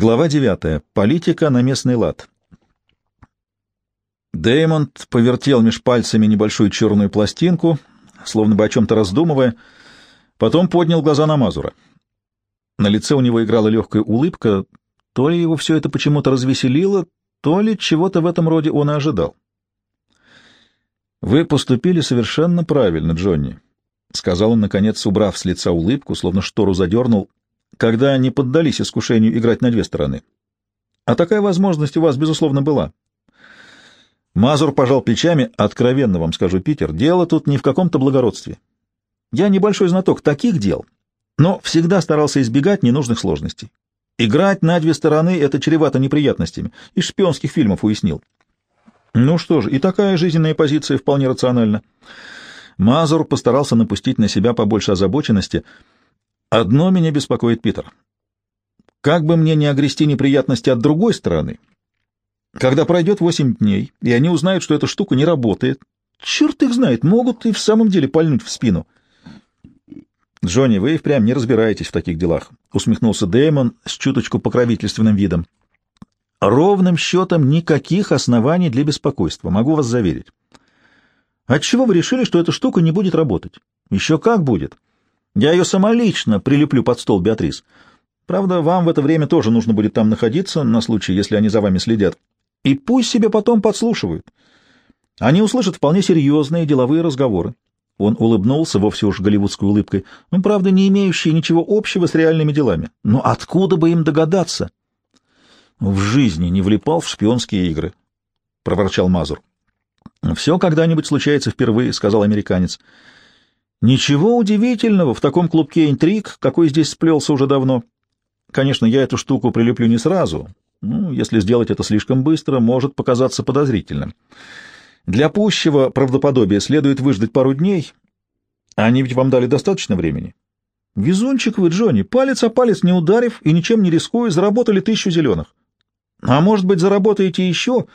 Глава 9. Политика на местный лад. Деймонд повертел меж пальцами небольшую черную пластинку, словно бы о чем-то раздумывая, потом поднял глаза на Мазура. На лице у него играла легкая улыбка, то ли его все это почему-то развеселило, то ли чего-то в этом роде он и ожидал. «Вы поступили совершенно правильно, Джонни», — сказал он, наконец, убрав с лица улыбку, словно штору задернул когда не поддались искушению играть на две стороны. А такая возможность у вас, безусловно, была. Мазур пожал плечами. Откровенно вам скажу, Питер, дело тут не в каком-то благородстве. Я небольшой знаток таких дел, но всегда старался избегать ненужных сложностей. Играть на две стороны — это чревато неприятностями. Из шпионских фильмов уяснил. Ну что ж, и такая жизненная позиция вполне рациональна. Мазур постарался напустить на себя побольше озабоченности — Одно меня беспокоит, Питер. Как бы мне не огрести неприятности от другой стороны, когда пройдет восемь дней, и они узнают, что эта штука не работает, черт их знает, могут и в самом деле пальнуть в спину. Джонни, вы и впрямь не разбираетесь в таких делах, — усмехнулся Дэймон с чуточку покровительственным видом. Ровным счетом никаких оснований для беспокойства, могу вас заверить. Отчего вы решили, что эта штука не будет работать? Еще как будет. — я ее самолично прилеплю под стол, Беатрис. Правда, вам в это время тоже нужно будет там находиться, на случай, если они за вами следят. И пусть себе потом подслушивают. Они услышат вполне серьезные деловые разговоры. Он улыбнулся вовсе уж голливудской улыбкой, ну, правда, не имеющие ничего общего с реальными делами. Но откуда бы им догадаться? В жизни не влипал в шпионские игры, — проворчал Мазур. — Все когда-нибудь случается впервые, — сказал американец. — Ничего удивительного в таком клубке интриг, какой здесь сплелся уже давно. Конечно, я эту штуку прилеплю не сразу. Ну, если сделать это слишком быстро, может показаться подозрительным. Для пущего правдоподобия следует выждать пару дней. Они ведь вам дали достаточно времени. Везунчик вы, Джонни, палец о палец не ударив и ничем не рискуя, заработали тысячу зеленых. А может быть, заработаете еще?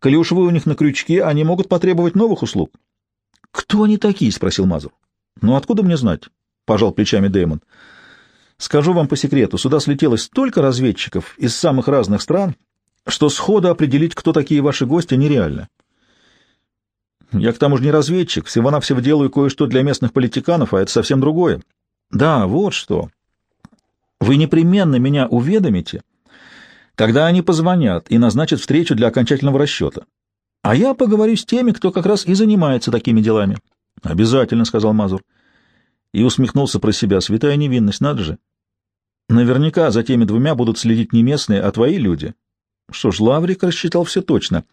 Коли уж вы у них на крючке, они могут потребовать новых услуг. — Кто они такие? — спросил Мазур. «Ну, откуда мне знать?» — пожал плечами Дэймон. «Скажу вам по секрету, сюда слетелось столько разведчиков из самых разных стран, что сходу определить, кто такие ваши гости, нереально. Я к тому же не разведчик, всего-навсего делаю кое-что для местных политиканов, а это совсем другое. Да, вот что. Вы непременно меня уведомите, когда они позвонят и назначат встречу для окончательного расчета. А я поговорю с теми, кто как раз и занимается такими делами. — Обязательно, — сказал Мазур. И усмехнулся про себя. Святая невинность, надо же. Наверняка за теми двумя будут следить не местные, а твои люди. Что ж, Лаврик рассчитал все точно.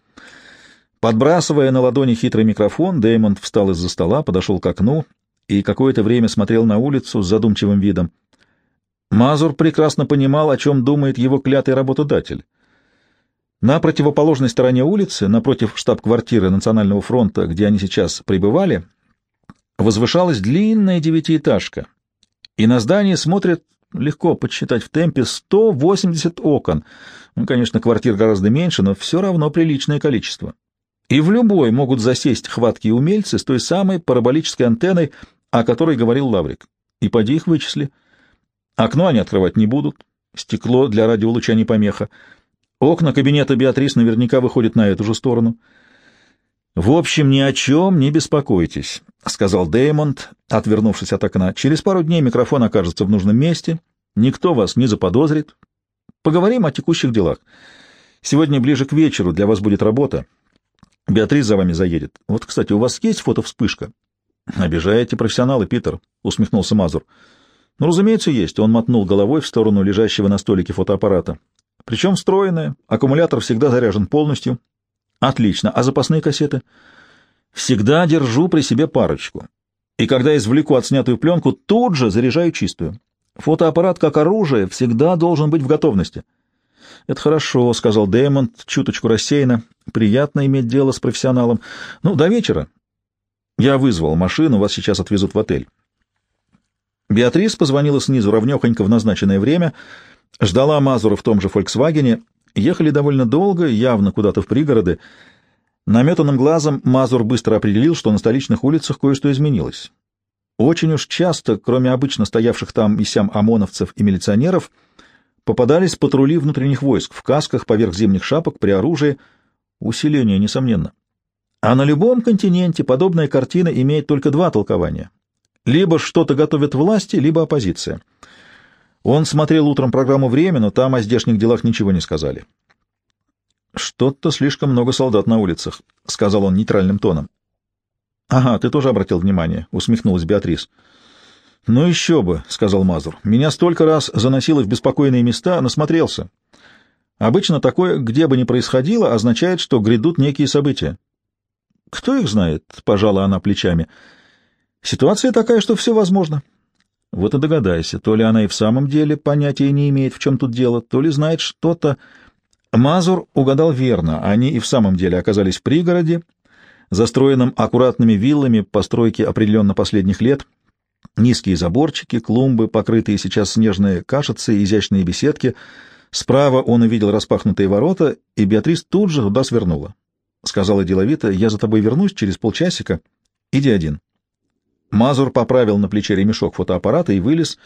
Подбрасывая на ладони хитрый микрофон, Дэймонд встал из-за стола, подошел к окну и какое-то время смотрел на улицу с задумчивым видом. Мазур прекрасно понимал, о чем думает его клятый работодатель. На противоположной стороне улицы, напротив штаб-квартиры Национального фронта, где они сейчас пребывали, возвышалась длинная девятиэтажка, и на здание смотрят, легко подсчитать в темпе, 180 окон. Ну, конечно, квартир гораздо меньше, но все равно приличное количество. И в любой могут засесть хваткие умельцы с той самой параболической антенной, о которой говорил Лаврик. И поди их вычисли. Окно они открывать не будут, стекло для радиолуча не помеха. Окна кабинета Беатрис наверняка выходят на эту же сторону — «В общем, ни о чем не беспокойтесь», — сказал Деймонд, отвернувшись от окна. «Через пару дней микрофон окажется в нужном месте, никто вас не заподозрит. Поговорим о текущих делах. Сегодня ближе к вечеру для вас будет работа. Беатрис за вами заедет. Вот, кстати, у вас есть фотовспышка?» «Обижаете профессионалы, Питер», — усмехнулся Мазур. «Ну, разумеется, есть». Он мотнул головой в сторону лежащего на столике фотоаппарата. «Причем встроенная, аккумулятор всегда заряжен полностью». Отлично. А запасные кассеты? Всегда держу при себе парочку. И когда извлеку отснятую пленку, тут же заряжаю чистую. Фотоаппарат, как оружие, всегда должен быть в готовности. Это хорошо, сказал Дэймонд, чуточку рассеянно. Приятно иметь дело с профессионалом. Ну, до вечера. Я вызвал машину, вас сейчас отвезут в отель. Беатрис позвонила снизу ровнёхонько в назначенное время, ждала Мазура в том же «Фольксвагене», Ехали довольно долго, явно куда-то в пригороды. Наметанным глазом Мазур быстро определил, что на столичных улицах кое-что изменилось. Очень уж часто, кроме обычно стоявших там и сям ОМОНовцев и милиционеров, попадались патрули внутренних войск в касках поверх зимних шапок при оружии. Усиление, несомненно. А на любом континенте подобная картина имеет только два толкования. Либо что-то готовят власти, либо оппозиция. Он смотрел утром программу «Время», но там о здешних делах ничего не сказали. «Что-то слишком много солдат на улицах», — сказал он нейтральным тоном. «Ага, ты тоже обратил внимание», — усмехнулась Беатрис. «Ну еще бы», — сказал Мазур. «Меня столько раз заносило в беспокойные места, насмотрелся. Обычно такое, где бы ни происходило, означает, что грядут некие события. Кто их знает? — пожала она плечами. Ситуация такая, что все возможно. Вот и догадайся, то ли она и в самом деле понятия не имеет, в чем тут дело, то ли знает что-то. Мазур угадал верно, они и в самом деле оказались в пригороде, застроенном аккуратными виллами постройки определенно последних лет, низкие заборчики, клумбы, покрытые сейчас снежные кашицы, изящные беседки. Справа он увидел распахнутые ворота, и Беатрис тут же туда свернула. — сказала деловито, — я за тобой вернусь через полчасика. Иди один. Мазур поправил на плече ремешок фотоаппарата и вылез.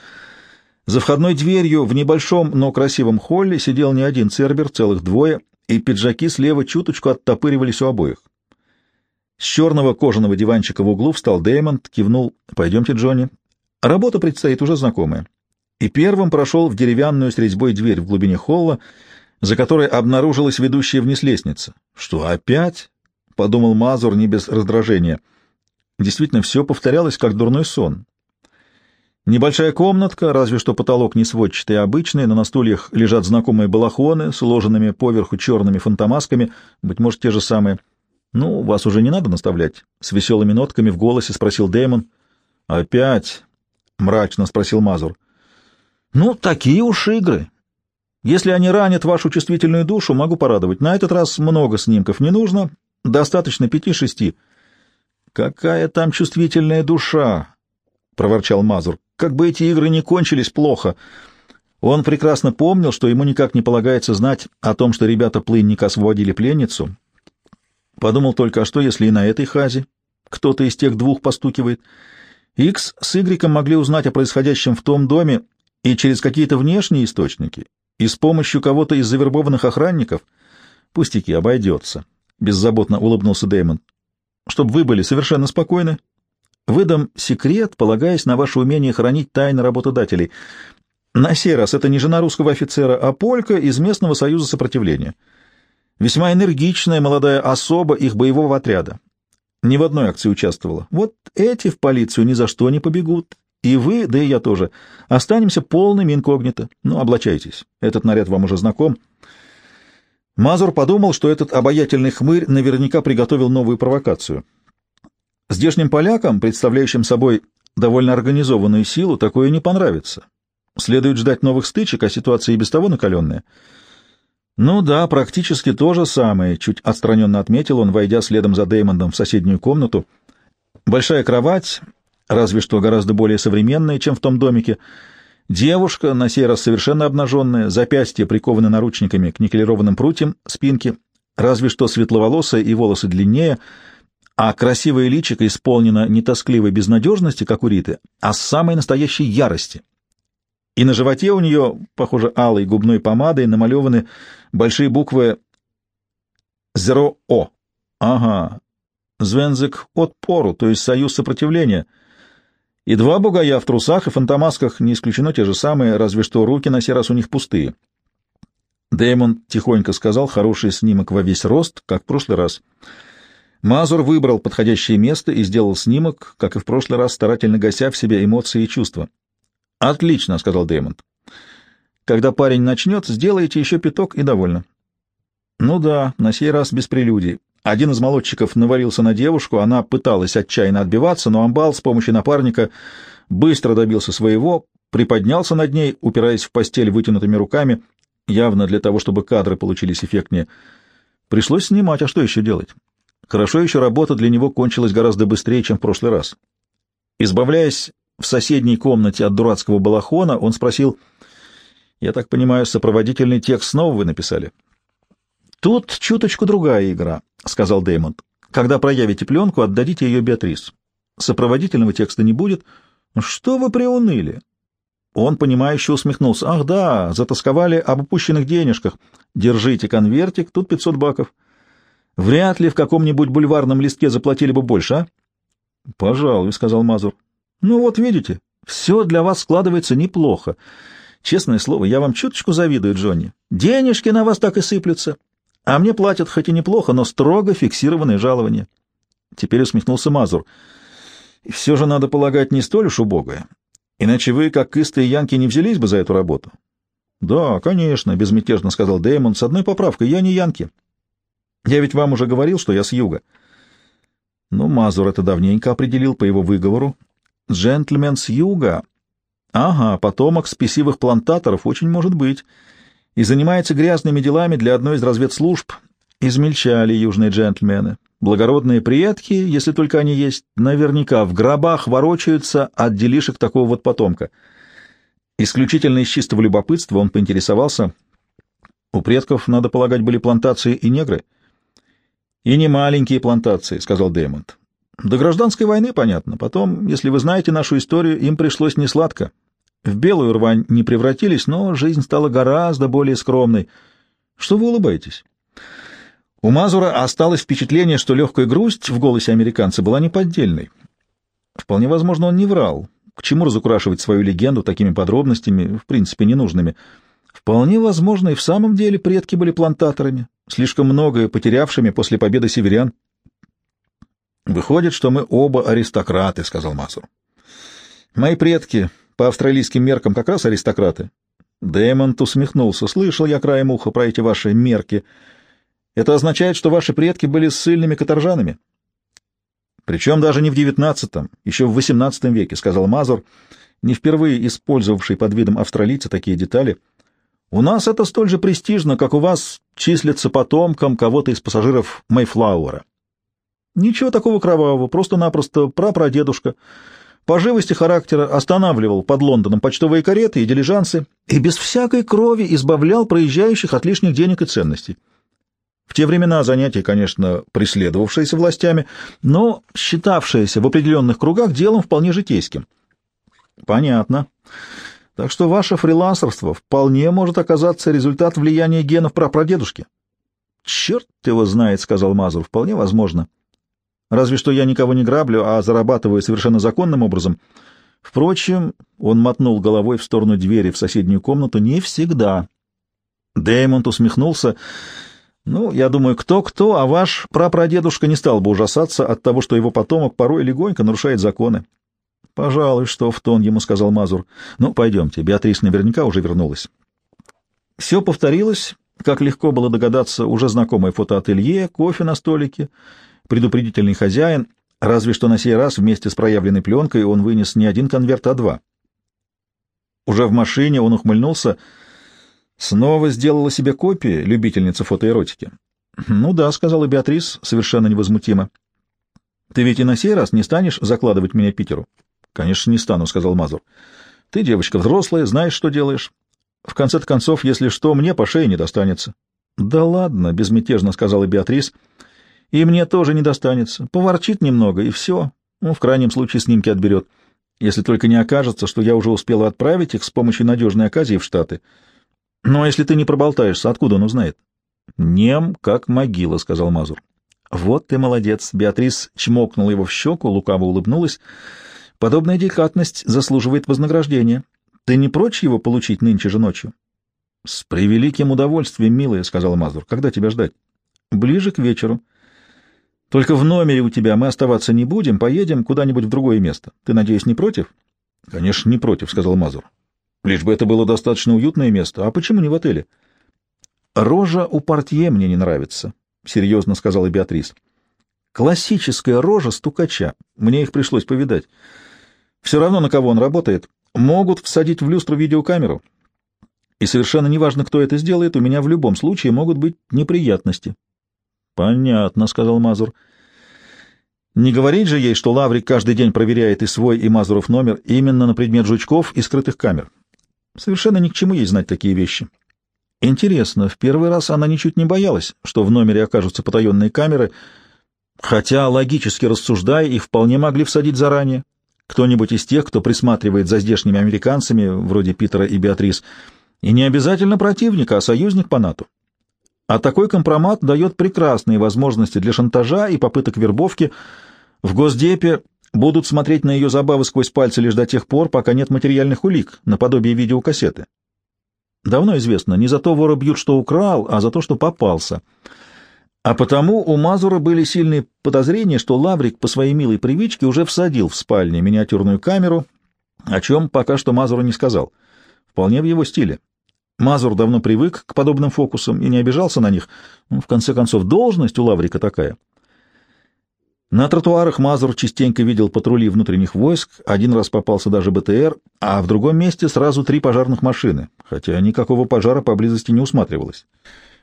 За входной дверью в небольшом, но красивом холле сидел не один цербер, целых двое, и пиджаки слева чуточку оттопыривались у обоих. С черного кожаного диванчика в углу встал Дэймонд, кивнул «Пойдемте, Джонни». Работа предстоит уже знакомая. И первым прошел в деревянную с резьбой дверь в глубине холла, за которой обнаружилась ведущая вниз лестница. «Что, опять?» — подумал Мазур не без раздражения. Действительно, все повторялось, как дурной сон. Небольшая комнатка, разве что потолок не сводчатый, а обычный, но на стульях лежат знакомые балахоны, сложенными поверху черными фантомасками, быть может, те же самые. «Ну, вас уже не надо наставлять?» — с веселыми нотками в голосе спросил Дэймон. «Опять?» — мрачно спросил Мазур. «Ну, такие уж игры. Если они ранят вашу чувствительную душу, могу порадовать. На этот раз много снимков не нужно, достаточно пяти-шести. — Какая там чувствительная душа! — проворчал Мазур. — Как бы эти игры не кончились плохо. Он прекрасно помнил, что ему никак не полагается знать о том, что ребята-плынника освободили пленницу. Подумал только, а что, если и на этой хазе кто-то из тех двух постукивает? Икс с Игриком могли узнать о происходящем в том доме и через какие-то внешние источники, и с помощью кого-то из завербованных охранников? Пустяки, обойдется. Беззаботно улыбнулся Дэймон. Чтоб вы были совершенно спокойны. Выдам секрет, полагаясь на ваше умение хранить тайны работодателей. На сей раз это не жена русского офицера, а полька из местного союза сопротивления. Весьма энергичная молодая особа их боевого отряда. Ни в одной акции участвовала. Вот эти в полицию ни за что не побегут, и вы, да и я тоже, останемся полными инкогнито. Ну, облачайтесь. Этот наряд вам уже знаком. Мазур подумал, что этот обаятельный хмырь наверняка приготовил новую провокацию. Здешним полякам, представляющим собой довольно организованную силу, такое не понравится. Следует ждать новых стычек, а ситуация и без того накаленная. Ну да, практически то же самое, чуть отстраненно отметил он, войдя следом за Деймондом в соседнюю комнату. Большая кровать, разве что гораздо более современная, чем в том домике. Девушка, на сей раз совершенно обнаженная, запястья прикованы наручниками к никелированным прутьям спинки, разве что светловолосая и волосы длиннее, а красивое личико исполнено не тоскливой безнадежности, как у Риты, а самой настоящей ярости. И на животе у нее, похоже, алой губной помадой намалеваны большие буквы «Зеро-О». Ага, Звензик отпору, то есть союз сопротивления — и два бугая в трусах и фантомасках, не исключено те же самые, разве что руки на сей раз у них пустые. Дэймон тихонько сказал хороший снимок во весь рост, как в прошлый раз. Мазур выбрал подходящее место и сделал снимок, как и в прошлый раз, старательно гася в себе эмоции и чувства. «Отлично», — сказал Дэймонд. «Когда парень начнет, сделайте еще пяток и довольно». «Ну да, на сей раз без прелюдий. Один из молодчиков навалился на девушку, она пыталась отчаянно отбиваться, но амбал с помощью напарника быстро добился своего, приподнялся над ней, упираясь в постель вытянутыми руками, явно для того, чтобы кадры получились эффектнее. Пришлось снимать, а что еще делать? Хорошо еще работа для него кончилась гораздо быстрее, чем в прошлый раз. Избавляясь в соседней комнате от дурацкого балахона, он спросил, «Я так понимаю, сопроводительный текст снова вы написали?» «Тут чуточку другая игра», — сказал Дэймонд. «Когда проявите пленку, отдадите ее Беатрис. Сопроводительного текста не будет. Что вы приуныли? Он, понимающе усмехнулся. «Ах да, затасковали об упущенных денежках. Держите конвертик, тут 500 баков. Вряд ли в каком-нибудь бульварном листке заплатили бы больше, а?» «Пожалуй», — сказал Мазур. «Ну вот видите, все для вас складывается неплохо. Честное слово, я вам чуточку завидую, Джонни. Денежки на вас так и сыплются. А мне платят хоть и неплохо, но строго фиксированное жалование». Теперь усмехнулся Мазур. «И все же, надо полагать, не столь уж убогое. Иначе вы, как истые янки, не взялись бы за эту работу. — Да, конечно, — безмятежно сказал Дэймон, — с одной поправкой, я не янки. Я ведь вам уже говорил, что я с юга. Ну, Мазур это давненько определил по его выговору. Джентльмен с юга. Ага, потомок спесивых плантаторов очень может быть. И занимается грязными делами для одной из разведслужб. Измельчали южные джентльмены. Благородные предки, если только они есть, наверняка в гробах ворочаются от делишек такого вот потомка. Исключительно из чистого любопытства он поинтересовался. У предков, надо полагать, были плантации и негры. «И не маленькие плантации», — сказал Дэймонд. «До гражданской войны, понятно. Потом, если вы знаете нашу историю, им пришлось несладко. В белую рвань не превратились, но жизнь стала гораздо более скромной. Что вы улыбаетесь?» У Мазура осталось впечатление, что легкая грусть в голосе американца была неподдельной. Вполне возможно, он не врал. К чему разукрашивать свою легенду такими подробностями, в принципе, ненужными? Вполне возможно, и в самом деле предки были плантаторами, слишком многое потерявшими после победы северян. «Выходит, что мы оба аристократы», — сказал Мазур. «Мои предки по австралийским меркам как раз аристократы». Дэймонд усмехнулся. «Слышал я краем уха про эти ваши мерки». Это означает, что ваши предки были ссыльными каторжанами. Причем даже не в девятнадцатом, еще в восемнадцатом веке, — сказал Мазур, не впервые использовавший под видом австралийца такие детали. У нас это столь же престижно, как у вас числится потомком кого-то из пассажиров Мэйфлауэра. Ничего такого кровавого, просто-напросто прапрадедушка. По живости характера останавливал под Лондоном почтовые кареты и дилижансы и без всякой крови избавлял проезжающих от лишних денег и ценностей. В те времена занятие, конечно, преследовавшееся властями, но считавшееся в определенных кругах делом вполне житейским. Понятно. Так что ваше фрилансерство вполне может оказаться результат влияния генов прапрадедушки. Черт его знает, сказал Мазур, вполне возможно. Разве что я никого не граблю, а зарабатываю совершенно законным образом. Впрочем, он мотнул головой в сторону двери в соседнюю комнату, не всегда. Дэймонд усмехнулся. Ну, я думаю, кто-кто, а ваш прапрадедушка не стал бы ужасаться от того, что его потомок порой легонько нарушает законы. — Пожалуй, что в тон ему сказал Мазур. — Ну, пойдемте, Беатрис наверняка уже вернулась. Все повторилось, как легко было догадаться, уже знакомое фотоателье, кофе на столике, предупредительный хозяин, разве что на сей раз вместе с проявленной пленкой он вынес не один конверт, а два. Уже в машине он ухмыльнулся — Снова сделала себе копии, любительница фотоэротики. Ну да, сказала Беатрис совершенно невозмутимо. Ты ведь и на сей раз не станешь закладывать меня Питеру? Конечно, не стану, сказал Мазур. Ты девочка взрослая, знаешь, что делаешь. В конце концов, если что, мне по шее не достанется. Да ладно, безмятежно сказала Беатрис. И мне тоже не достанется. Поворчит немного, и все. Ну, в крайнем случае, снимки отберет. Если только не окажется, что я уже успела отправить их с помощью надежной оказии в Штаты. «Ну, а если ты не проболтаешься, откуда он узнает?» «Нем, как могила», — сказал Мазур. «Вот ты молодец!» — Беатрис чмокнула его в щеку, лукаво улыбнулась. «Подобная деликатность заслуживает вознаграждения. Ты не прочь его получить нынче же ночью?» «С превеликим удовольствием, милая», — сказал Мазур. «Когда тебя ждать?» «Ближе к вечеру. Только в номере у тебя мы оставаться не будем, поедем куда-нибудь в другое место. Ты, надеюсь, не против?» «Конечно, не против», — сказал Мазур. Лишь бы это было достаточно уютное место. А почему не в отеле? Рожа у портье мне не нравится, — серьезно сказала Беатрис. Классическая рожа стукача. Мне их пришлось повидать. Все равно, на кого он работает. Могут всадить в люстру видеокамеру. И совершенно неважно, кто это сделает, у меня в любом случае могут быть неприятности. — Понятно, — сказал Мазур. — Не говорить же ей, что Лаврик каждый день проверяет и свой, и Мазуров номер именно на предмет жучков и скрытых камер. Совершенно ни к чему ей знать такие вещи. Интересно, в первый раз она ничуть не боялась, что в номере окажутся потаенные камеры, хотя, логически рассуждая, их вполне могли всадить заранее. Кто-нибудь из тех, кто присматривает за здешними американцами, вроде Питера и Беатрис, и не обязательно противника, а союзник по НАТО. А такой компромат дает прекрасные возможности для шантажа и попыток вербовки. В Госдепе будут смотреть на ее забавы сквозь пальцы лишь до тех пор, пока нет материальных улик, наподобие видеокассеты. Давно известно, не за то вора бьют, что украл, а за то, что попался. А потому у Мазура были сильные подозрения, что Лаврик по своей милой привычке уже всадил в спальне миниатюрную камеру, о чем пока что Мазуру не сказал. Вполне в его стиле. Мазур давно привык к подобным фокусам и не обижался на них. Ну, в конце концов, должность у Лаврика такая. На тротуарах Мазур частенько видел патрули внутренних войск, один раз попался даже БТР, а в другом месте сразу три пожарных машины, хотя никакого пожара поблизости не усматривалось.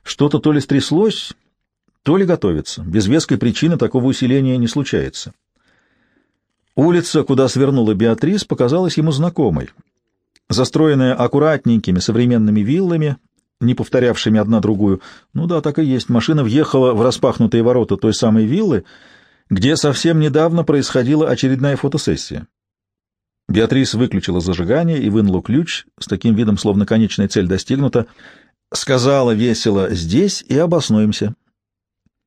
Что-то то ли стряслось, то ли готовится. Без веской причины такого усиления не случается. Улица, куда свернула Беатрис, показалась ему знакомой. Застроенная аккуратненькими современными виллами, не повторявшими одна другую. Ну да, так и есть. Машина въехала в распахнутые ворота той самой виллы, где совсем недавно происходила очередная фотосессия. Беатрис выключила зажигание и вынула ключ с таким видом, словно конечная цель достигнута. Сказала весело «здесь и обоснуемся». —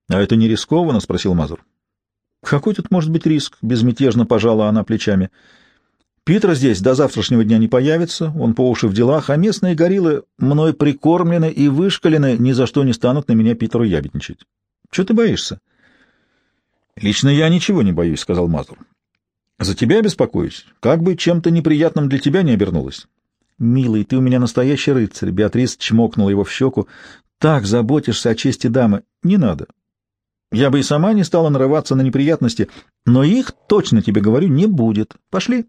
А это не рискованно? — спросил Мазур. — Какой тут может быть риск? — безмятежно пожала она плечами. — Питер здесь до завтрашнего дня не появится, он по уши в делах, а местные гориллы мной прикормлены и вышкалены, ни за что не станут на меня Питеру ябедничать. Чего ты боишься? — Лично я ничего не боюсь, — сказал Мазур. — За тебя беспокоюсь. Как бы чем-то неприятным для тебя не обернулось. — Милый, ты у меня настоящий рыцарь, — Беатрис чмокнула его в щеку. — Так заботишься о чести дамы. Не надо. Я бы и сама не стала нарываться на неприятности, но их, точно тебе говорю, не будет. Пошли.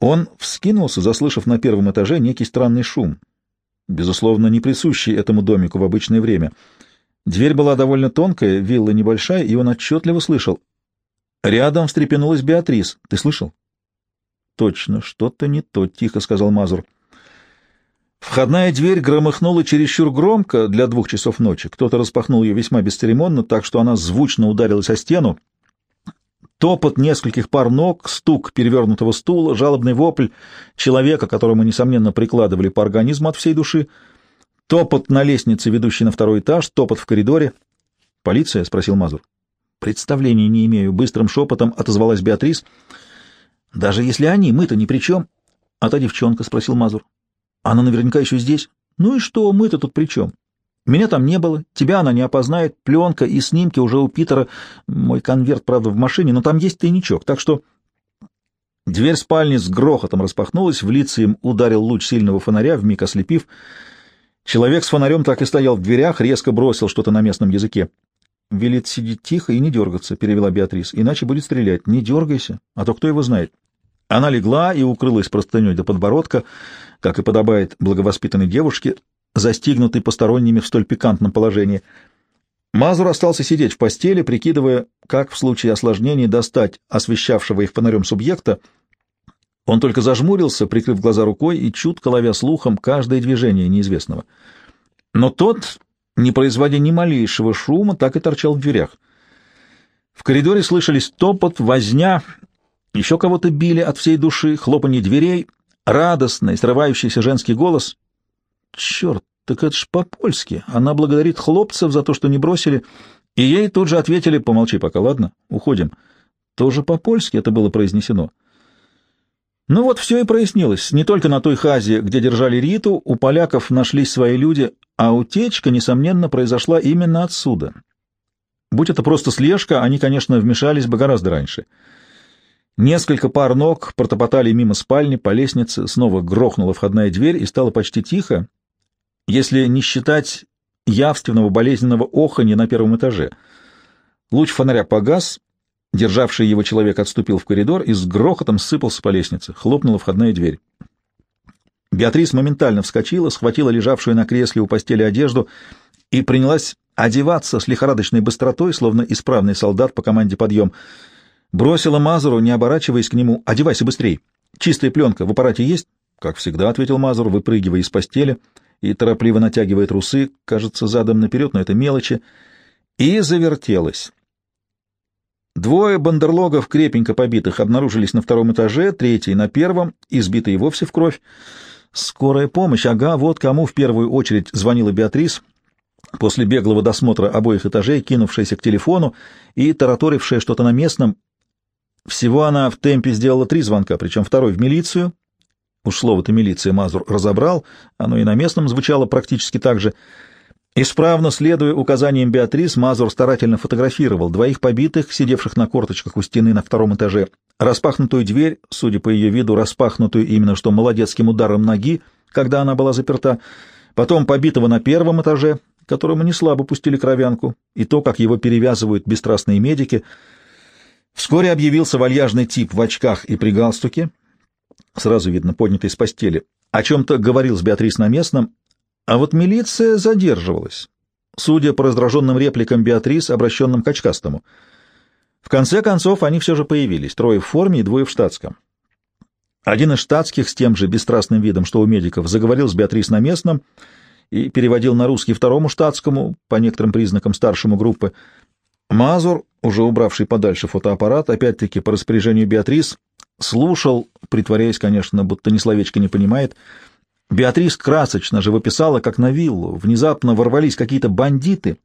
Он вскинулся, заслышав на первом этаже некий странный шум, безусловно, не присущий этому домику в обычное время. Дверь была довольно тонкая, вилла небольшая, и он отчетливо слышал. Рядом встрепенулась Беатрис. Ты слышал? — Точно, что-то не то, — тихо сказал Мазур. — Входная дверь громыхнула чересчур громко для двух часов ночи. Кто-то распахнул ее весьма бесцеремонно, так что она звучно ударилась о стену. Топот нескольких пар ног, стук перевернутого стула, жалобный вопль человека, которому, несомненно, прикладывали по организму от всей души, топот на лестнице, ведущей на второй этаж, топот в коридоре. «Полиция?» — спросил Мазур. «Представления не имею», — быстрым шепотом отозвалась Беатрис. «Даже если они, мы-то ни при чем». «А та девчонка?» — спросил Мазур. Она наверняка еще здесь. Ну и что, мы-то тут при чем? Меня там не было, тебя она не опознает, пленка и снимки уже у Питера. Мой конверт, правда, в машине, но там есть тайничок, так что... Дверь спальни с грохотом распахнулась, в лице им ударил луч сильного фонаря, вмиг ослепив. Человек с фонарем так и стоял в дверях, резко бросил что-то на местном языке. «Велит сидеть тихо и не дергаться», — перевела Беатрис, — «иначе будет стрелять. Не дергайся, а то кто его знает». Она легла и укрылась простыней до подбородка, как и подобает благовоспитанной девушке, застигнутой посторонними в столь пикантном положении. Мазур остался сидеть в постели, прикидывая, как в случае осложнений достать освещавшего их фонарем субъекта. Он только зажмурился, прикрыв глаза рукой и чутко ловя слухом каждое движение неизвестного. Но тот, не производя ни малейшего шума, так и торчал в дверях. В коридоре слышались топот, возня еще кого-то били от всей души, хлопанье дверей, радостный, срывающийся женский голос. Черт, так это ж по-польски. Она благодарит хлопцев за то, что не бросили, и ей тут же ответили, помолчи пока, ладно, уходим. Тоже по-польски это было произнесено. Ну вот все и прояснилось. Не только на той хазе, где держали Риту, у поляков нашлись свои люди, а утечка, несомненно, произошла именно отсюда. Будь это просто слежка, они, конечно, вмешались бы гораздо раньше. — Несколько пар ног протопотали мимо спальни, по лестнице, снова грохнула входная дверь и стало почти тихо, если не считать явственного болезненного оханья на первом этаже. Луч фонаря погас, державший его человек отступил в коридор и с грохотом сыпался по лестнице. Хлопнула входная дверь. Беатрис моментально вскочила, схватила лежавшую на кресле у постели одежду и принялась одеваться с лихорадочной быстротой, словно исправный солдат по команде «Подъем». Бросила Мазуру, не оборачиваясь к нему. «Одевайся быстрей! Чистая пленка в аппарате есть?» «Как всегда», — ответил Мазур, выпрыгивая из постели и торопливо натягивая трусы, кажется, задом наперед, но это мелочи, и завертелась. Двое бандерлогов, крепенько побитых, обнаружились на втором этаже, третий — на первом, избитый вовсе в кровь. Скорая помощь, ага, вот кому в первую очередь звонила Беатрис, после беглого досмотра обоих этажей, кинувшаяся к телефону и тараторившая что-то на местном. Всего она в темпе сделала три звонка, причем второй в милицию. Уж слово-то милиция Мазур разобрал, оно и на местном звучало практически так же — Исправно следуя указаниям Беатрис, Мазур старательно фотографировал двоих побитых, сидевших на корточках у стены на втором этаже, распахнутую дверь, судя по ее виду, распахнутую именно что молодецким ударом ноги, когда она была заперта, потом побитого на первом этаже, которому не слабо пустили кровянку, и то, как его перевязывают бесстрастные медики. Вскоре объявился вальяжный тип в очках и при галстуке, сразу видно, поднятый с постели, о чем-то говорил с Беатрис на местном, а вот милиция задерживалась, судя по раздраженным репликам Беатрис, обращенным к очкастому. В конце концов, они все же появились, трое в форме и двое в штатском. Один из штатских с тем же бесстрастным видом, что у медиков, заговорил с Беатрис на местном и переводил на русский второму штатскому, по некоторым признакам старшему группы. Мазур, уже убравший подальше фотоаппарат, опять-таки по распоряжению Беатрис, слушал, притворяясь, конечно, будто ни словечко не понимает, — Беатрис красочно живописала, как на виллу. Внезапно ворвались какие-то бандиты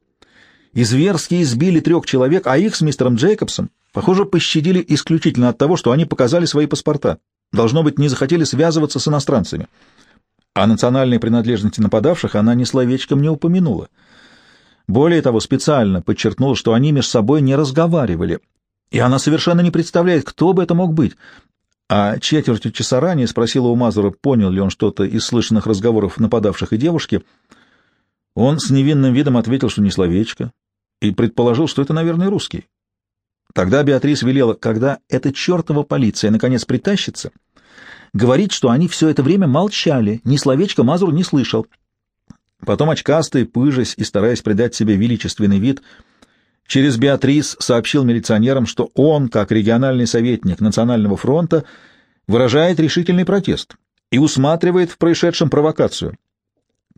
и зверски избили трех человек, а их с мистером Джейкобсом, похоже, пощадили исключительно от того, что они показали свои паспорта. Должно быть, не захотели связываться с иностранцами. О национальной принадлежности нападавших она ни словечком не упомянула. Более того, специально подчеркнула, что они между собой не разговаривали, и она совершенно не представляет, кто бы это мог быть. А четвертью часа ранее спросила у Мазура, понял ли он что-то из слышанных разговоров нападавших и девушки. Он с невинным видом ответил, что не словечко, и предположил, что это, наверное, русский. Тогда Беатрис велела, когда эта чертова полиция наконец притащится, говорить, что они все это время молчали, ни словечко Мазур не слышал. Потом очкастый, пыжась и стараясь придать себе величественный вид — Через Беатрис сообщил милиционерам, что он, как региональный советник Национального фронта, выражает решительный протест и усматривает в происшедшем провокацию.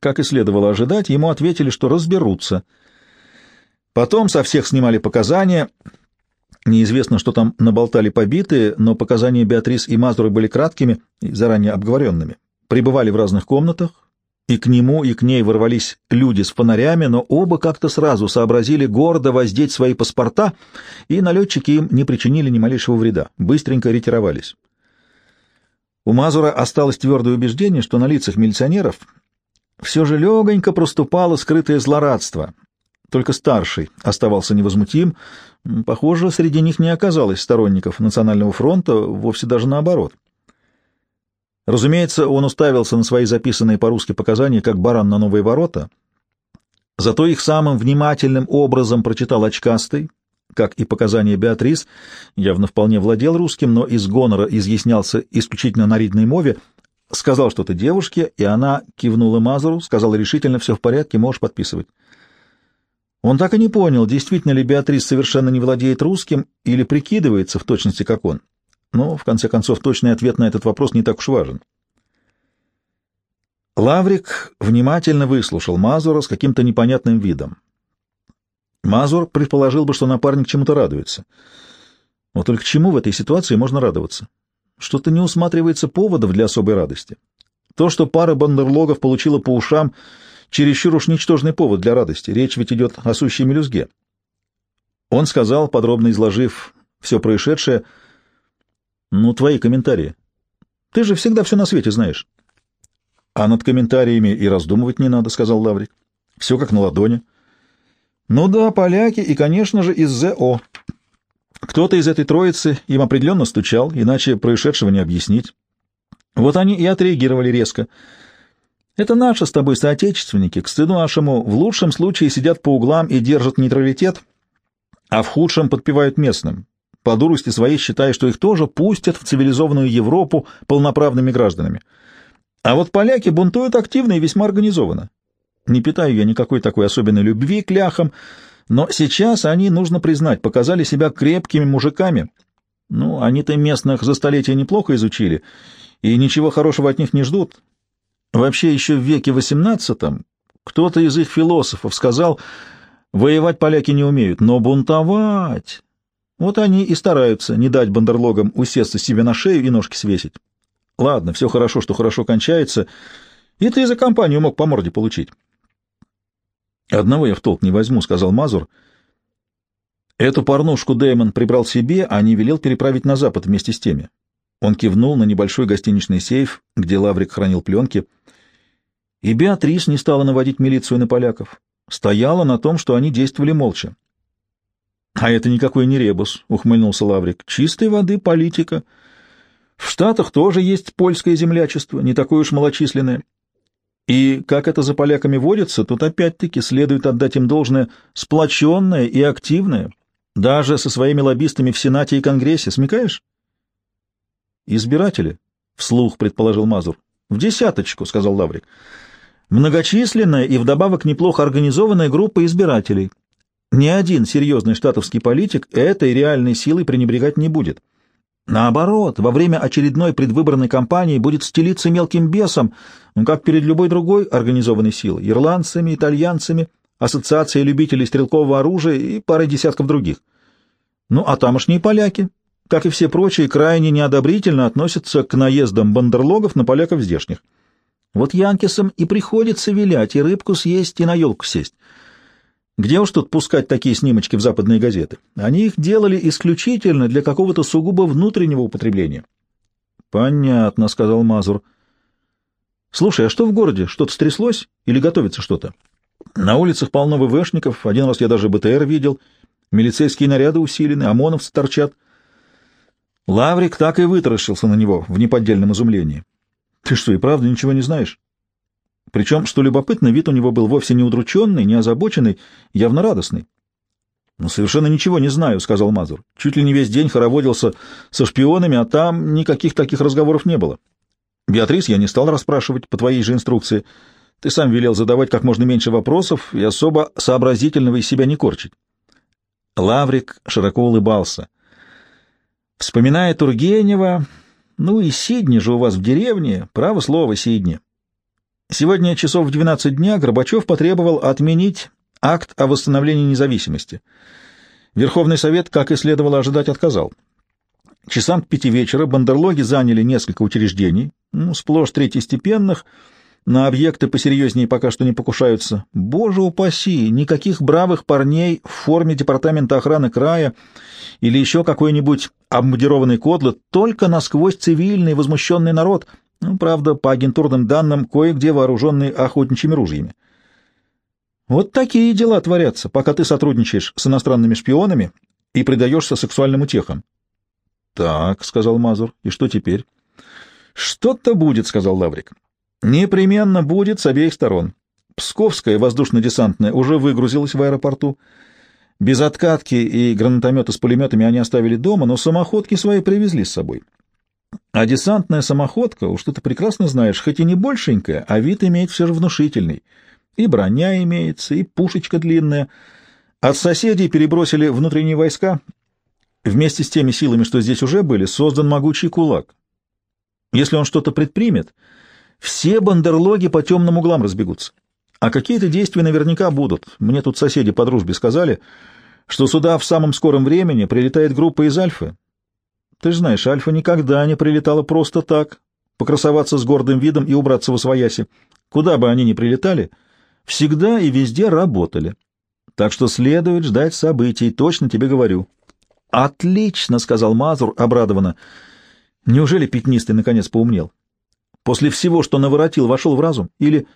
Как и следовало ожидать, ему ответили, что разберутся. Потом со всех снимали показания. Неизвестно, что там наболтали побитые, но показания Беатрис и Мазуры были краткими и заранее обговоренными. Пребывали в разных комнатах, и к нему, и к ней ворвались люди с фонарями, но оба как-то сразу сообразили гордо воздеть свои паспорта, и налетчики им не причинили ни малейшего вреда, быстренько ретировались. У Мазура осталось твердое убеждение, что на лицах милиционеров все же легонько проступало скрытое злорадство. Только старший оставался невозмутим. Похоже, среди них не оказалось сторонников Национального фронта, вовсе даже наоборот. Разумеется, он уставился на свои записанные по-русски показания, как баран на новые ворота. Зато их самым внимательным образом прочитал очкастый, как и показания Беатрис, явно вполне владел русским, но из гонора изъяснялся исключительно на ридной мове, сказал что-то девушке, и она кивнула Мазуру, сказала решительно, все в порядке, можешь подписывать. Он так и не понял, действительно ли Беатрис совершенно не владеет русским или прикидывается в точности, как он. Но, в конце концов, точный ответ на этот вопрос не так уж важен. Лаврик внимательно выслушал Мазура с каким-то непонятным видом. Мазур предположил бы, что напарник чему-то радуется. Но только чему в этой ситуации можно радоваться? Что-то не усматривается поводов для особой радости. То, что пара бандерлогов получила по ушам, чересчур уж ничтожный повод для радости. Речь ведь идет о сущей мелюзге. Он сказал, подробно изложив все происшедшее, — ну, твои комментарии. Ты же всегда все на свете знаешь. А над комментариями и раздумывать не надо, сказал Лаврик. Все как на ладони. Ну да, поляки и, конечно же, из ЗО. Кто-то из этой троицы им определенно стучал, иначе происшедшего не объяснить. Вот они и отреагировали резко. Это наши с тобой соотечественники, к стыду нашему, в лучшем случае сидят по углам и держат нейтралитет, а в худшем подпевают местным по дурости своей считая, что их тоже пустят в цивилизованную Европу полноправными гражданами. А вот поляки бунтуют активно и весьма организованно. Не питаю я никакой такой особенной любви к ляхам, но сейчас они, нужно признать, показали себя крепкими мужиками. Ну, они-то местных за столетия неплохо изучили, и ничего хорошего от них не ждут. Вообще, еще в веке XVIII кто-то из их философов сказал, воевать поляки не умеют, но бунтовать Вот они и стараются не дать бандерлогам усесться себе на шею и ножки свесить. Ладно, все хорошо, что хорошо кончается, и ты за компанию мог по морде получить. Одного я в толк не возьму, — сказал Мазур. Эту порнушку Дэймон прибрал себе, а не велел переправить на запад вместе с теми. Он кивнул на небольшой гостиничный сейф, где Лаврик хранил пленки. И Беатрис не стала наводить милицию на поляков. Стояла на том, что они действовали молча. — А это никакой не ребус, — ухмыльнулся Лаврик. — Чистой воды политика. В Штатах тоже есть польское землячество, не такое уж малочисленное. И, как это за поляками водится, тут опять-таки следует отдать им должное сплоченное и активное, даже со своими лоббистами в Сенате и Конгрессе, смекаешь? Избиратели, — вслух предположил Мазур. В десяточку, — сказал Лаврик. Многочисленная и вдобавок неплохо организованная группа избирателей. Ни один серьезный штатовский политик этой реальной силой пренебрегать не будет. Наоборот, во время очередной предвыборной кампании будет стелиться мелким бесом, ну, как перед любой другой организованной силой, ирландцами, итальянцами, ассоциацией любителей стрелкового оружия и парой десятков других. Ну, а тамошние поляки, как и все прочие, крайне неодобрительно относятся к наездам бандерлогов на поляков здешних. Вот янкисам и приходится вилять, и рыбку съесть, и на елку сесть. Где уж тут пускать такие снимочки в западные газеты? Они их делали исключительно для какого-то сугубо внутреннего употребления. — Понятно, — сказал Мазур. — Слушай, а что в городе? Что-то стряслось? Или готовится что-то? На улицах полно ВВшников, один раз я даже БТР видел, милицейские наряды усилены, ОМОНовцы торчат. Лаврик так и вытаращился на него в неподдельном изумлении. — Ты что, и правда ничего не знаешь? Причем, что любопытно, вид у него был вовсе не удрученный, не озабоченный, явно радостный. «Ну, совершенно ничего не знаю», — сказал Мазур. «Чуть ли не весь день хороводился со шпионами, а там никаких таких разговоров не было. Беатрис я не стал расспрашивать по твоей же инструкции. Ты сам велел задавать как можно меньше вопросов и особо сообразительного из себя не корчить». Лаврик широко улыбался. Вспоминая Тургенева, ну и Сидни же у вас в деревне, право слово, Сидни. Сегодня часов в 12 дня Горбачев потребовал отменить акт о восстановлении независимости. Верховный Совет, как и следовало ожидать, отказал. Часам к пяти вечера бандерлоги заняли несколько учреждений, ну, сплошь третьестепенных, на объекты посерьезнее пока что не покушаются. Боже упаси, никаких бравых парней в форме Департамента охраны края или еще какой-нибудь обмундированный кодлы, только насквозь цивильный возмущенный народ — правда, по агентурным данным, кое-где вооруженные охотничьими ружьями. Вот такие дела творятся, пока ты сотрудничаешь с иностранными шпионами и предаешься сексуальным утехам. — Так, — сказал Мазур, — и что теперь? — Что-то будет, — сказал Лаврик. — Непременно будет с обеих сторон. Псковская воздушно-десантная уже выгрузилась в аэропорту. Без откатки и гранатомета с пулеметами они оставили дома, но самоходки свои привезли с собой. А десантная самоходка, уж ты прекрасно знаешь, хоть и не большенькая, а вид имеет все же внушительный. И броня имеется, и пушечка длинная. От соседей перебросили внутренние войска. Вместе с теми силами, что здесь уже были, создан могучий кулак. Если он что-то предпримет, все бандерлоги по темным углам разбегутся. А какие-то действия наверняка будут. Мне тут соседи по дружбе сказали, что сюда в самом скором времени прилетает группа из Альфы, ты знаешь, Альфа никогда не прилетала просто так, покрасоваться с гордым видом и убраться в освояси. Куда бы они ни прилетали, всегда и везде работали. Так что следует ждать событий, точно тебе говорю. — Отлично, — сказал Мазур обрадованно. — Неужели пятнистый наконец поумнел? После всего, что наворотил, вошел в разум? Или,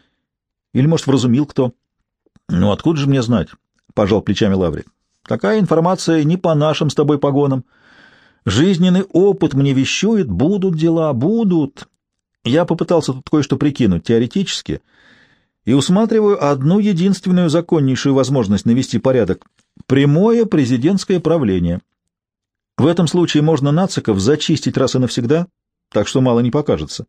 или может, вразумил кто? — Ну, откуда же мне знать? — пожал плечами Лаврик. — Такая информация не по нашим с тобой погонам. — Жизненный опыт мне вещует, будут дела, будут. Я попытался тут кое-что прикинуть теоретически и усматриваю одну единственную законнейшую возможность навести порядок — прямое президентское правление. В этом случае можно нациков зачистить раз и навсегда, так что мало не покажется.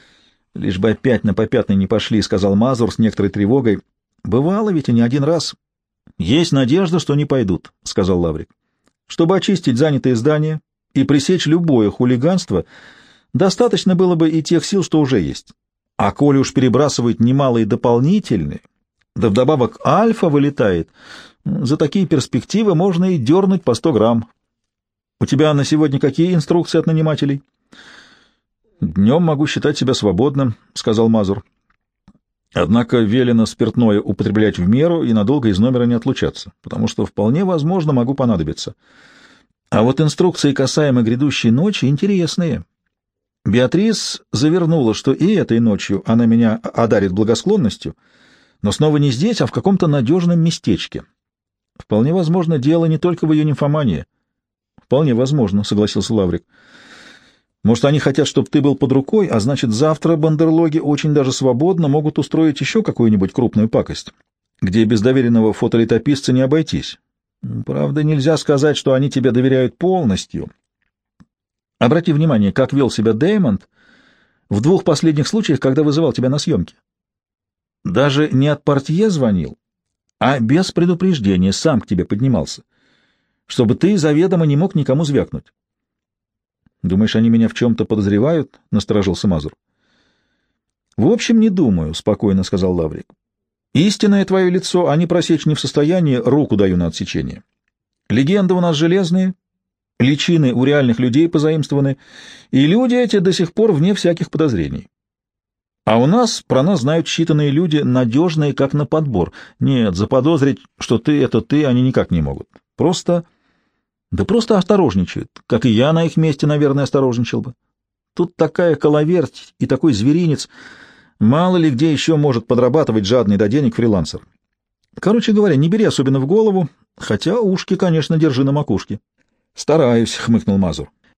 — Лишь бы опять на попятный не пошли, — сказал Мазур с некоторой тревогой. — Бывало ведь и не один раз. — Есть надежда, что не пойдут, — сказал Лаврик. — Чтобы очистить занятые здания, и пресечь любое хулиганство, достаточно было бы и тех сил, что уже есть. А коли уж перебрасывают немалые дополнительные, да вдобавок альфа вылетает, за такие перспективы можно и дернуть по сто грамм. У тебя на сегодня какие инструкции от нанимателей? Днем могу считать себя свободным, — сказал Мазур. Однако велено спиртное употреблять в меру и надолго из номера не отлучаться, потому что вполне возможно могу понадобиться. А вот инструкции касаемо грядущей ночи интересные. Беатрис завернула, что и этой ночью она меня одарит благосклонностью, но снова не здесь, а в каком-то надежном местечке. Вполне возможно, дело не только в ее нимфомании. — Вполне возможно, — согласился Лаврик. — Может, они хотят, чтобы ты был под рукой, а значит, завтра бандерлоги очень даже свободно могут устроить еще какую-нибудь крупную пакость, где без доверенного фотолитописца не обойтись. Правда, нельзя сказать, что они тебе доверяют полностью. Обрати внимание, как вел себя Деймонд в двух последних случаях, когда вызывал тебя на съемки. Даже не от портье звонил, а без предупреждения сам к тебе поднимался, чтобы ты заведомо не мог никому звякнуть. Думаешь, они меня в чем-то подозревают? — насторожился Мазур. — В общем, не думаю, — спокойно сказал Лаврик. Истинное твое лицо они просечь не в состоянии, руку даю на отсечение. Легенды у нас железные, личины у реальных людей позаимствованы, и люди эти до сих пор вне всяких подозрений. А у нас про нас знают считанные люди, надежные, как на подбор. Нет, заподозрить, что ты — это ты, они никак не могут. Просто... Да просто осторожничают, как и я на их месте, наверное, осторожничал бы. Тут такая коловерть и такой зверинец... Мало ли где еще может подрабатывать жадный до денег фрилансер. Короче говоря, не бери особенно в голову, хотя ушки, конечно, держи на макушке. — Стараюсь, — хмыкнул Мазур.